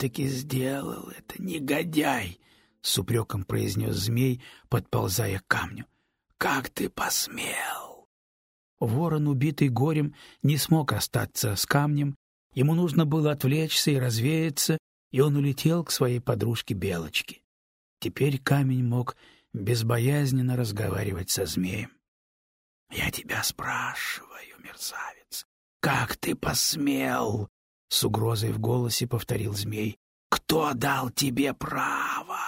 все-таки сделал это, негодяй! — с упреком произнес змей, подползая к камню. — Как ты посмел? Ворон, убитый горем, не смог остаться с камнем. Ему нужно было отвлечься и развеяться, и он улетел к своей подружке Белочке. Теперь камень мог безбоязненно разговаривать со змеем. — Я тебя спрашиваю, мерзавец, как ты посмел? — с угрозой в голосе повторил змей. — Кто дал тебе право?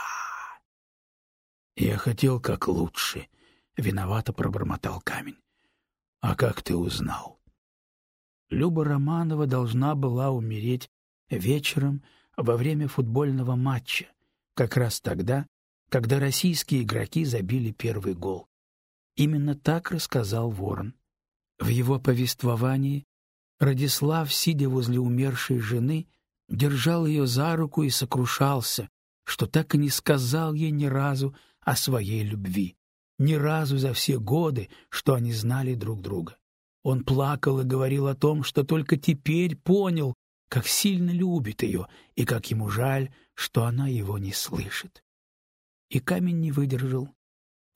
— Я хотел как лучше, — виновато пробормотал камень. — А как ты узнал? Люба Романова должна была умереть вечером во время футбольного матча, как раз тогда, когда российские игроки забили первый гол. Именно так рассказал Ворон. В его повествовании Радислав, сидя возле умершей жены, держал ее за руку и сокрушался, что так и не сказал ей ни разу о своей любви, ни разу за все годы, что они знали друг друга. Он плакал и говорил о том, что только теперь понял, как сильно любит ее и как ему жаль, что она его не слышит. И камень не выдержал.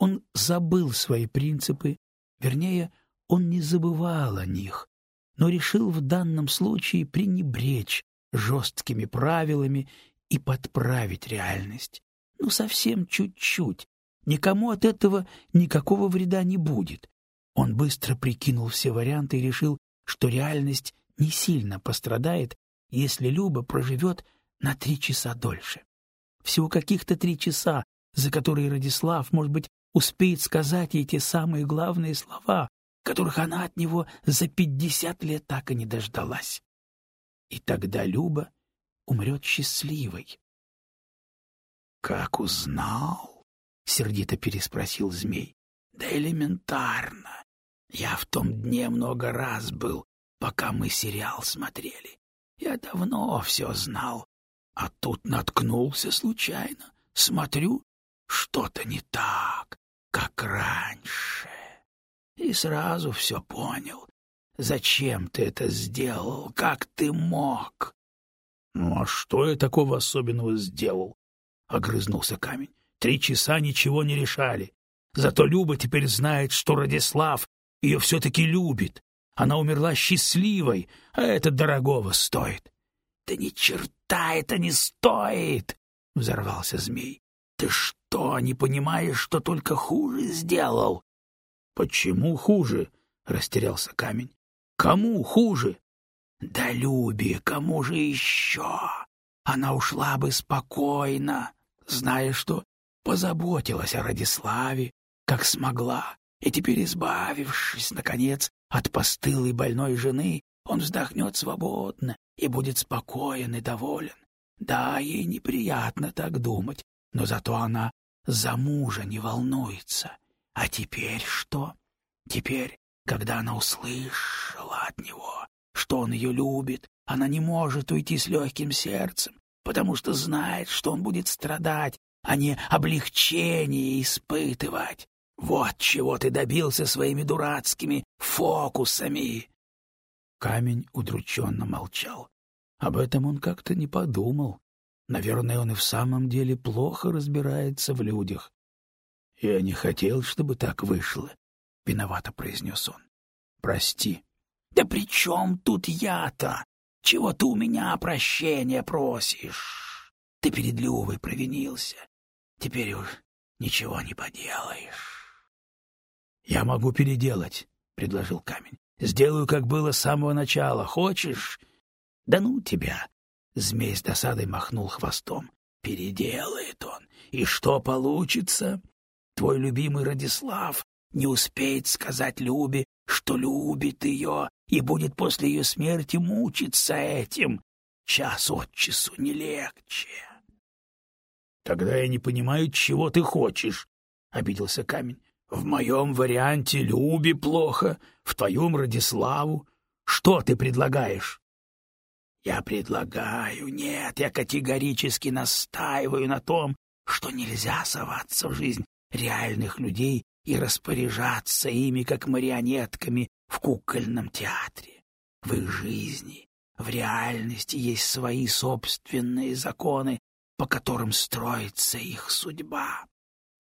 Он забыл свои принципы, вернее, он не забывал о них, но решил в данном случае пренебречь жесткими правилами и подправить реальность. Ну, совсем чуть-чуть. Никому от этого никакого вреда не будет. Он быстро прикинул все варианты и решил, что реальность не сильно пострадает, если Люба проживет на три часа дольше. Всего каких-то три часа, за которые Радислав, может быть, успеет сказать ей те самые главные слова, которых она от него за пятьдесят лет так и не дождалась. И тогда Люба умрет счастливой. — Как узнал? — сердито переспросил змей. — Да элементарно. Я в том дне много раз был, пока мы сериал смотрели. Я давно все знал, а тут наткнулся случайно. Смотрю, что-то не так, как раньше. И сразу все понял. Зачем ты это сделал? Как ты мог? — Ну а что я такого особенного сделал? — огрызнулся камень. — Три часа ничего не решали. Зато Люба теперь знает, что Радислав ее все-таки любит. Она умерла счастливой, а это дорогого стоит. — Да ни черта это не стоит! — взорвался змей. — Ты что, не понимаешь, что только хуже сделал? — Почему хуже? — растерялся камень. — Кому хуже? — Да Любе, кому же еще? Она ушла бы спокойно, зная, что позаботилась о Радиславе, как смогла, и теперь, избавившись, наконец, от постылой больной жены, он вздохнет свободно и будет спокоен и доволен. Да, ей неприятно так думать, но зато она за мужа не волнуется. А теперь что? Теперь, когда она услышала от него, что он ее любит, она не может уйти с легким сердцем, потому что знает, что он будет страдать, а не облегчение испытывать. Вот чего ты добился своими дурацкими фокусами. Камень удрученно молчал. Об этом он как-то не подумал. Наверное, он и в самом деле плохо разбирается в людях. — Я не хотел, чтобы так вышло, — виновато произнес он. — Прости. — Да при чем тут я-то? Чего ты у меня прощения просишь? Ты перед Любой провинился. Теперь уж ничего не поделаешь. — Я могу переделать, — предложил камень. — Сделаю, как было с самого начала. Хочешь? — Да ну тебя! — змей с досадой махнул хвостом. — Переделает он. И что получится? Твой любимый Радислав не успеет сказать Любе, что любит ее, и будет после ее смерти мучиться этим. Час от часу не легче. — Тогда я не понимаю, чего ты хочешь, — обиделся камень. В моем варианте Любе плохо, в твоем Радиславу. Что ты предлагаешь? Я предлагаю, нет, я категорически настаиваю на том, что нельзя соваться в жизнь реальных людей и распоряжаться ими, как марионетками в кукольном театре. В их жизни В реальности есть свои собственные законы, по которым строится их судьба.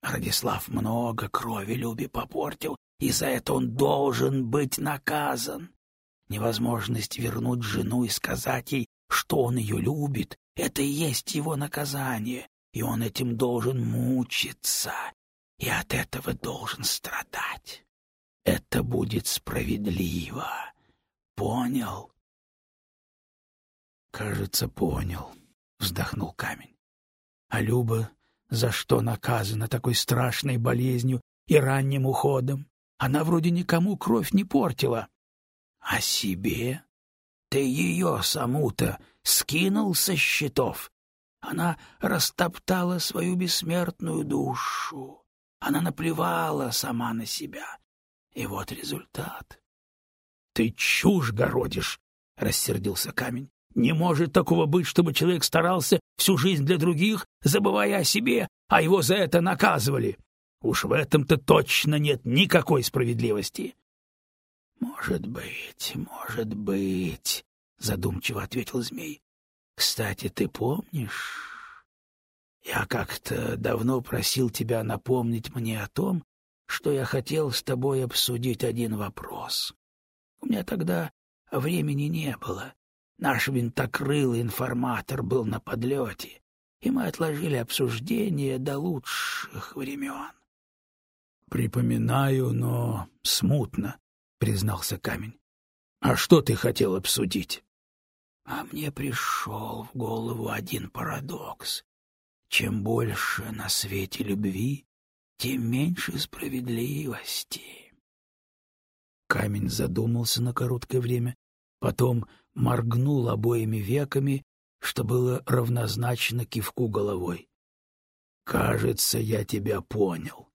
Радислав много крови Любе попортил, и за это он должен быть наказан. Невозможность вернуть жену и сказать ей, что он ее любит, это и есть его наказание, и он этим должен мучиться, и от этого должен страдать. Это будет справедливо. Понял? Кажется, понял, вздохнул камень. А Люба за что наказана такой страшной болезнью и ранним уходом? Она вроде никому кровь не портила. А себе? Ты ее саму-то скинул со счетов. Она растоптала свою бессмертную душу. Она наплевала сама на себя. И вот результат. — Ты чушь городишь, — рассердился камень. — Не может такого быть, чтобы человек старался всю жизнь для других, забывая о себе, а его за это наказывали. Уж в этом-то точно нет никакой справедливости. — Может быть, может быть, — задумчиво ответил змей. — Кстати, ты помнишь... Я как-то давно просил тебя напомнить мне о том, что я хотел с тобой обсудить один вопрос. У меня тогда времени не было. Наш винтокрылый информатор был на подлете, и мы отложили обсуждение до лучших времен. — Припоминаю, но смутно, — признался камень. — А что ты хотел обсудить? — А мне пришел в голову один парадокс. Чем больше на свете любви, тем меньше справедливости. Камень задумался на короткое время, потом моргнул обоими веками, что было равнозначно кивку головой. «Кажется, я тебя понял.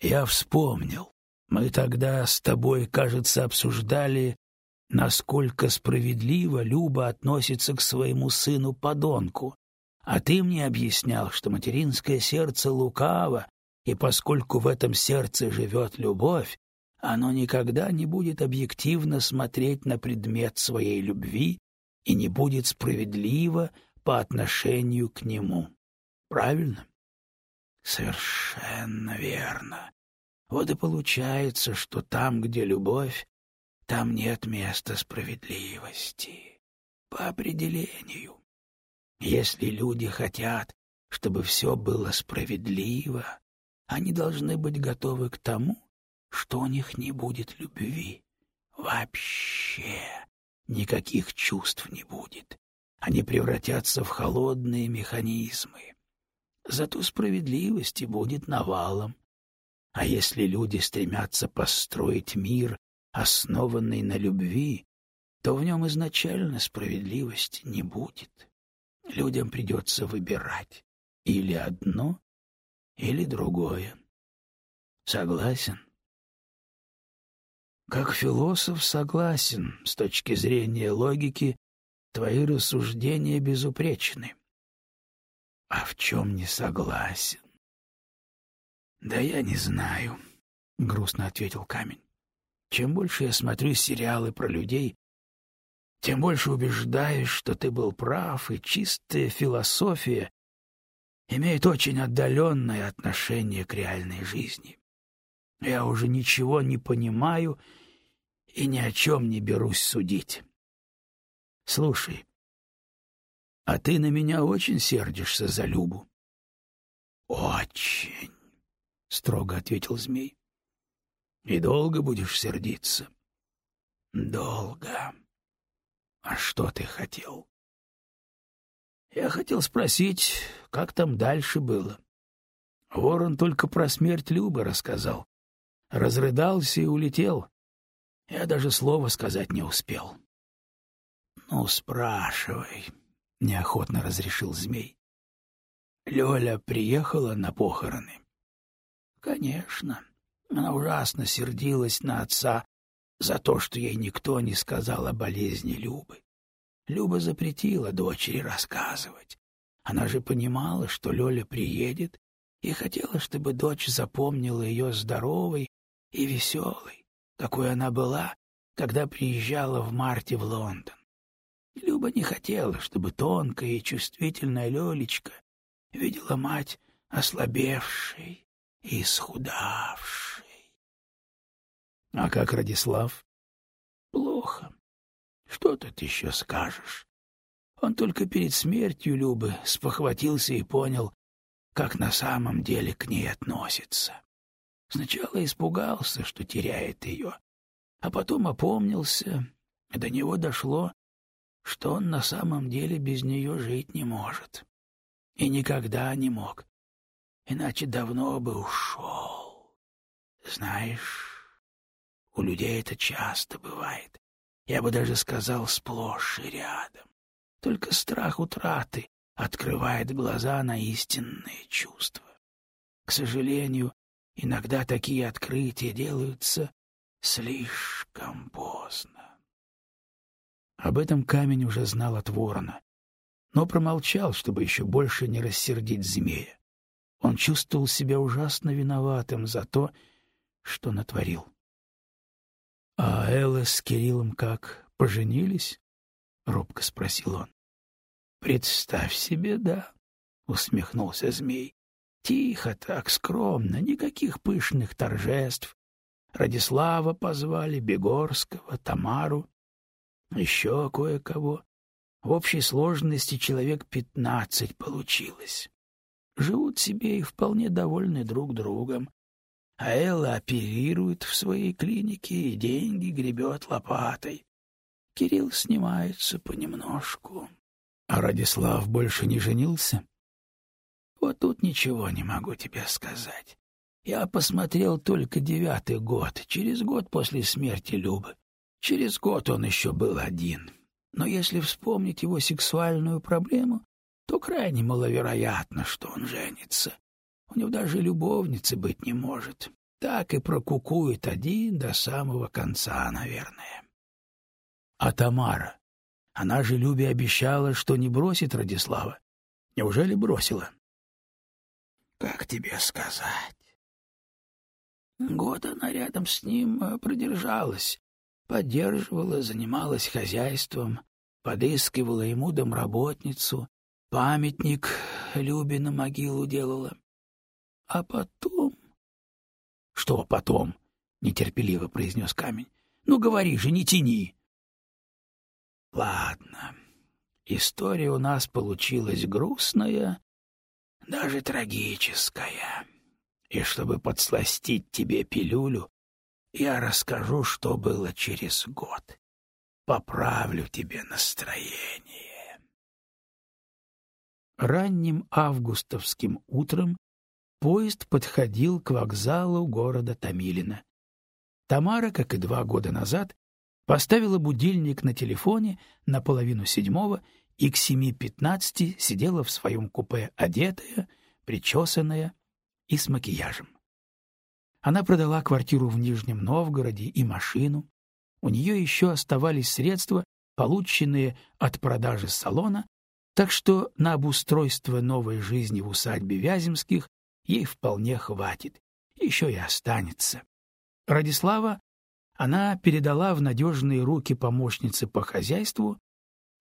Я вспомнил. Мы тогда с тобой, кажется, обсуждали, насколько справедливо Люба относится к своему сыну-подонку, а ты мне объяснял, что материнское сердце лукаво, и поскольку в этом сердце живет любовь, оно никогда не будет объективно смотреть на предмет своей любви и не будет справедливо по отношению к нему. Правильно? Совершенно верно. Вот и получается, что там, где любовь, там нет места справедливости. По определению. Если люди хотят, чтобы все было справедливо, они должны быть готовы к тому, что у них не будет любви. Вообще никаких чувств не будет. Они превратятся в холодные механизмы. Зато справедливости будет навалом. А если люди стремятся построить мир, основанный на любви, то в нем изначально справедливости не будет людям придется выбирать или одно, или другое. Согласен? Как философ согласен, с точки зрения логики, твои рассуждения безупречны. А в чем не согласен? Да я не знаю, — грустно ответил камень. Чем больше я смотрю сериалы про людей, тем больше убеждаюсь, что ты был прав, и чистая философия имеет очень отдаленное отношение к реальной жизни. Я уже ничего не понимаю и ни о чем не берусь судить. Слушай, а ты на меня очень сердишься за Любу? — Очень, — строго ответил змей. — И долго будешь сердиться? — Долго. А что ты хотел? Я хотел спросить, как там дальше было. Ворон только про смерть Любы рассказал. Разрыдался и улетел. Я даже слова сказать не успел. — Ну, спрашивай, — неохотно разрешил змей. Лёля приехала на похороны? — Конечно. Она ужасно сердилась на отца за то, что ей никто не сказал о болезни Любы. Люба запретила дочери рассказывать. Она же понимала, что Лёля приедет, и хотела, чтобы дочь запомнила ее здоровой и веселой, какой она была, когда приезжала в марте в Лондон. Люба не хотела, чтобы тонкая и чувствительная Лёлечка видела мать ослабевшей и исхудавшей. А как Радислав? Плохо. Что тут еще скажешь? Он только перед смертью Любы спохватился и понял, как на самом деле к ней относится. Сначала испугался, что теряет ее, а потом опомнился, и до него дошло, что он на самом деле без нее жить не может. И никогда не мог, иначе давно бы ушел. Знаешь, у людей это часто бывает. Я бы даже сказал, сплошь и рядом. Только страх утраты открывает глаза на истинные чувства. К сожалению, иногда такие открытия делаются слишком поздно. Об этом камень уже знал от ворона, но промолчал, чтобы еще больше не рассердить змея. Он чувствовал себя ужасно виноватым за то, что натворил. — А Элла с Кириллом как, поженились? — робко спросил он. — Представь себе, да, — усмехнулся змей. — Тихо так, скромно, никаких пышных торжеств. Радислава позвали, Бегорского, Тамару, еще кое-кого. В общей сложности человек пятнадцать получилось. Живут себе и вполне довольны друг другом. А Элла оперирует в своей клинике и деньги гребет лопатой. Кирилл снимается понемножку. А Радислав больше не женился? Вот тут ничего не могу тебе сказать. Я посмотрел только девятый год, через год после смерти Любы. Через год он еще был один. Но если вспомнить его сексуальную проблему, то крайне маловероятно, что он женится. У него даже любовницы быть не может. Так и прокукует один до самого конца, наверное. А Тамара? Она же Любе обещала, что не бросит Радислава. Неужели бросила? Как тебе сказать? Год она рядом с ним э, продержалась, поддерживала, занималась хозяйством, подыскивала ему домработницу, памятник Любе на могилу делала. А потом... — Что потом? — нетерпеливо произнес камень. — Ну, говори же, не тяни. Ладно, история у нас получилась грустная, даже трагическая. И чтобы подсластить тебе пилюлю, я расскажу, что было через год. Поправлю тебе настроение. Ранним августовским утром поезд подходил к вокзалу города Томилино. Тамара, как и два года назад, Поставила будильник на телефоне на половину седьмого и к семи пятнадцати сидела в своем купе одетая, причесанная и с макияжем. Она продала квартиру в Нижнем Новгороде и машину. У нее еще оставались средства, полученные от продажи салона, так что на обустройство новой жизни в усадьбе Вяземских ей вполне хватит, еще и останется. Радислава она передала в надежные руки помощницы по хозяйству,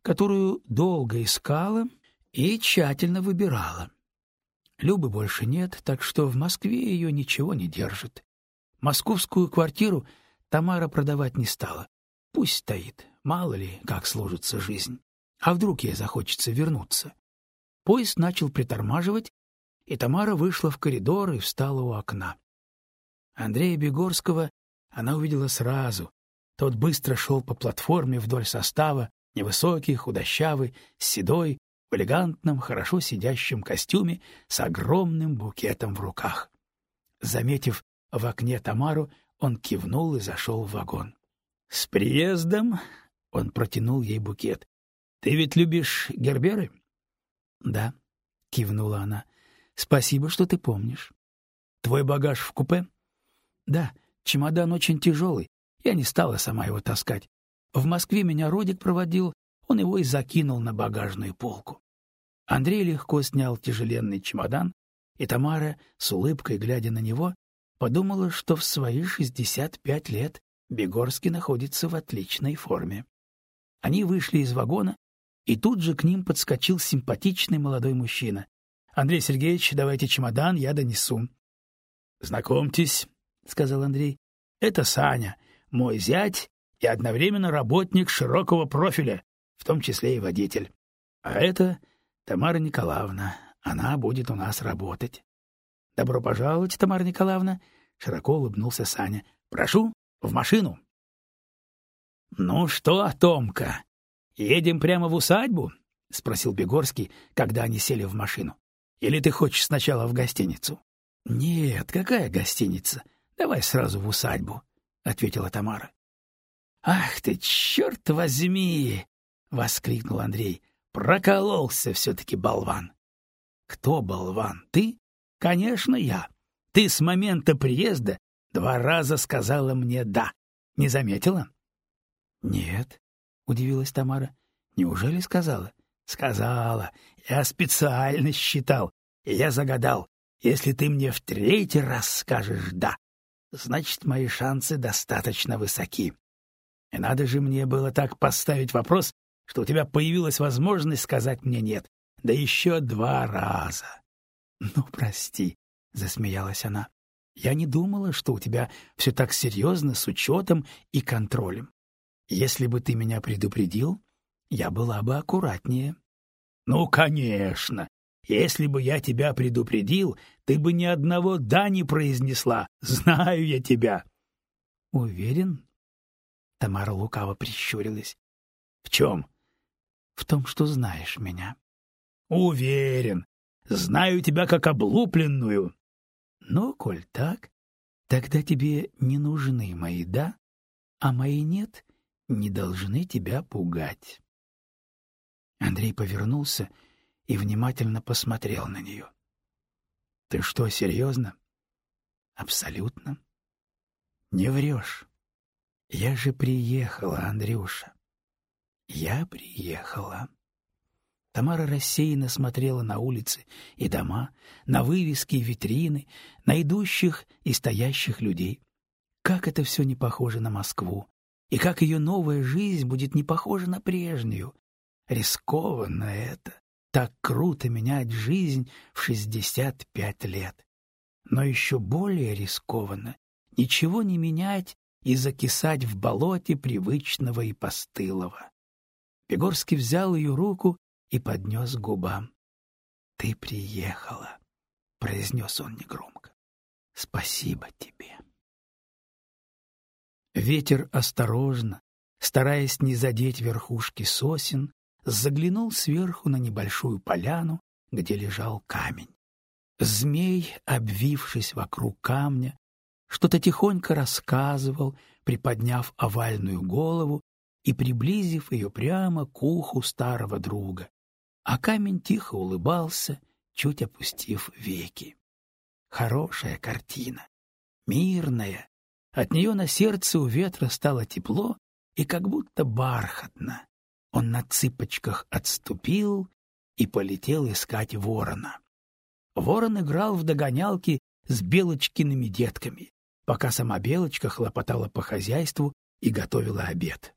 которую долго искала и тщательно выбирала. Любы больше нет, так что в Москве ее ничего не держит. Московскую квартиру Тамара продавать не стала. Пусть стоит, мало ли, как сложится жизнь. А вдруг ей захочется вернуться? Поезд начал притормаживать, и Тамара вышла в коридор и встала у окна. Андрея Бегорского она увидела сразу. Тот быстро шел по платформе вдоль состава, невысокий, худощавый, седой, в элегантном, хорошо сидящем костюме с огромным букетом в руках. Заметив в окне Тамару, он кивнул и зашел в вагон. — С приездом! — он протянул ей букет. — Ты ведь любишь герберы? — Да, — кивнула она. — Спасибо, что ты помнишь. — Твой багаж в купе? — Да, — Чемодан очень тяжелый, я не стала сама его таскать. В Москве меня Родик проводил, он его и закинул на багажную полку. Андрей легко снял тяжеленный чемодан, и Тамара, с улыбкой глядя на него, подумала, что в свои шестьдесят пять лет Бегорский находится в отличной форме. Они вышли из вагона и тут же к ним подскочил симпатичный молодой мужчина. Андрей Сергеевич, давайте чемодан, я донесу. Знакомьтесь, сказал Андрей. Это Саня, мой зять и одновременно работник широкого профиля, в том числе и водитель. А это Тамара Николаевна. Она будет у нас работать. Добро пожаловать, Тамара Николаевна, широко улыбнулся Саня. Прошу, в машину. Ну что, Томка, едем прямо в усадьбу? спросил Бегорский, когда они сели в машину. Или ты хочешь сначала в гостиницу? Нет, какая гостиница? Давай сразу в усадьбу, ответила Тамара. Ах ты, черт возьми, воскликнул Андрей. Прокололся все таки болван. Кто болван? Ты? Конечно, я. Ты с момента приезда два раза сказала мне да. Не заметила? Нет, удивилась Тамара. Неужели сказала? Сказала. Я специально считал, я загадал. Если ты мне в третий раз скажешь «да», значит, мои шансы достаточно высоки. И надо же мне было так поставить вопрос, что у тебя появилась возможность сказать мне «нет», да еще два раза. — Ну, прости, — засмеялась она. — Я не думала, что у тебя все так серьезно с учетом и контролем. Если бы ты меня предупредил, я была бы аккуратнее. — Ну, конечно. Если бы я тебя предупредил, ты бы ни одного «да» не произнесла. Знаю я тебя. — Уверен? Тамара лукаво прищурилась. — В чем? — В том, что знаешь меня. — Уверен. Знаю тебя как облупленную. — Ну, коль так, тогда тебе не нужны мои «да», а мои «нет» не должны тебя пугать. Андрей повернулся и внимательно посмотрел на нее. — Ты что, серьезно? — Абсолютно. — Не врешь. Я же приехала, Андрюша. Я приехала. Тамара рассеянно смотрела на улицы и дома, на вывески и витрины, на идущих и стоящих людей. Как это все не похоже на Москву, и как ее новая жизнь будет не похожа на прежнюю. Рискованно это, так круто менять жизнь в шестьдесят пять лет. Но еще более рискованно ничего не менять и закисать в болоте привычного и постылого. Пегорский взял ее руку и поднес к губам. — Ты приехала, — произнес он негромко. — Спасибо тебе. Ветер осторожно, стараясь не задеть верхушки сосен, заглянул сверху на небольшую поляну, где лежал камень. Змей, обвившись вокруг камня, что-то тихонько рассказывал, приподняв овальную голову и приблизив ее прямо к уху старого друга. А камень тихо улыбался, чуть опустив веки. Хорошая картина, мирная. От нее на сердце у ветра стало тепло и как будто бархатно. Он на цыпочках отступил и полетел искать ворона. Ворон играл в догонялки с белочкиными детками пока сама Белочка хлопотала по хозяйству и готовила обед.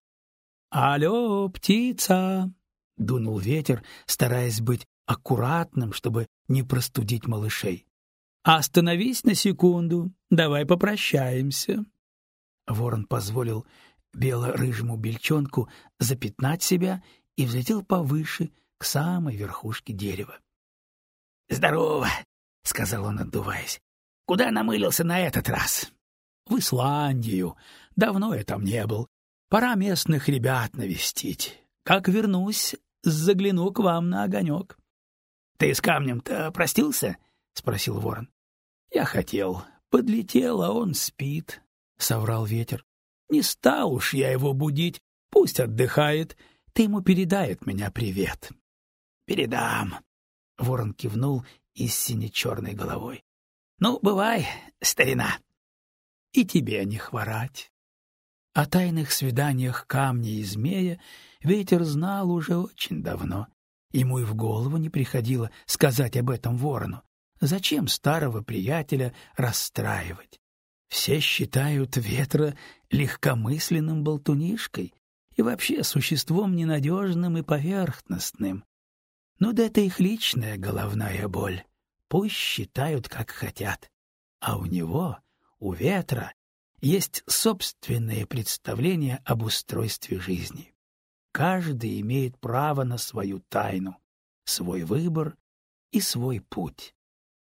«Алло, птица!» — дунул ветер, стараясь быть аккуратным, чтобы не простудить малышей. «Остановись на секунду, давай попрощаемся». Ворон позволил бело-рыжему бельчонку запятнать себя и взлетел повыше, к самой верхушке дерева. «Здорово!» — сказал он, отдуваясь. «Куда намылился на этот раз?» в Исландию. Давно я там не был. Пора местных ребят навестить. Как вернусь, загляну к вам на огонек. — Ты с камнем-то простился? — спросил ворон. — Я хотел. Подлетел, а он спит, — соврал ветер. — Не стал уж я его будить. Пусть отдыхает. Ты ему передай от меня привет. — Передам. Ворон кивнул и с сине-черной головой. — Ну, бывай, старина и тебе не хворать. О тайных свиданиях камня и змея ветер знал уже очень давно. Ему и в голову не приходило сказать об этом ворону. Зачем старого приятеля расстраивать? Все считают ветра легкомысленным болтунишкой, и вообще существом ненадежным и поверхностным. Ну да это их личная головная боль. Пусть считают, как хотят. А у него, у ветра, есть собственное представление об устройстве жизни. Каждый имеет право на свою тайну, свой выбор и свой путь.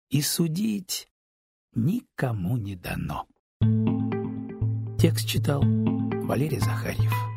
И судить никому не дано. Текст читал Валерий Захарьев.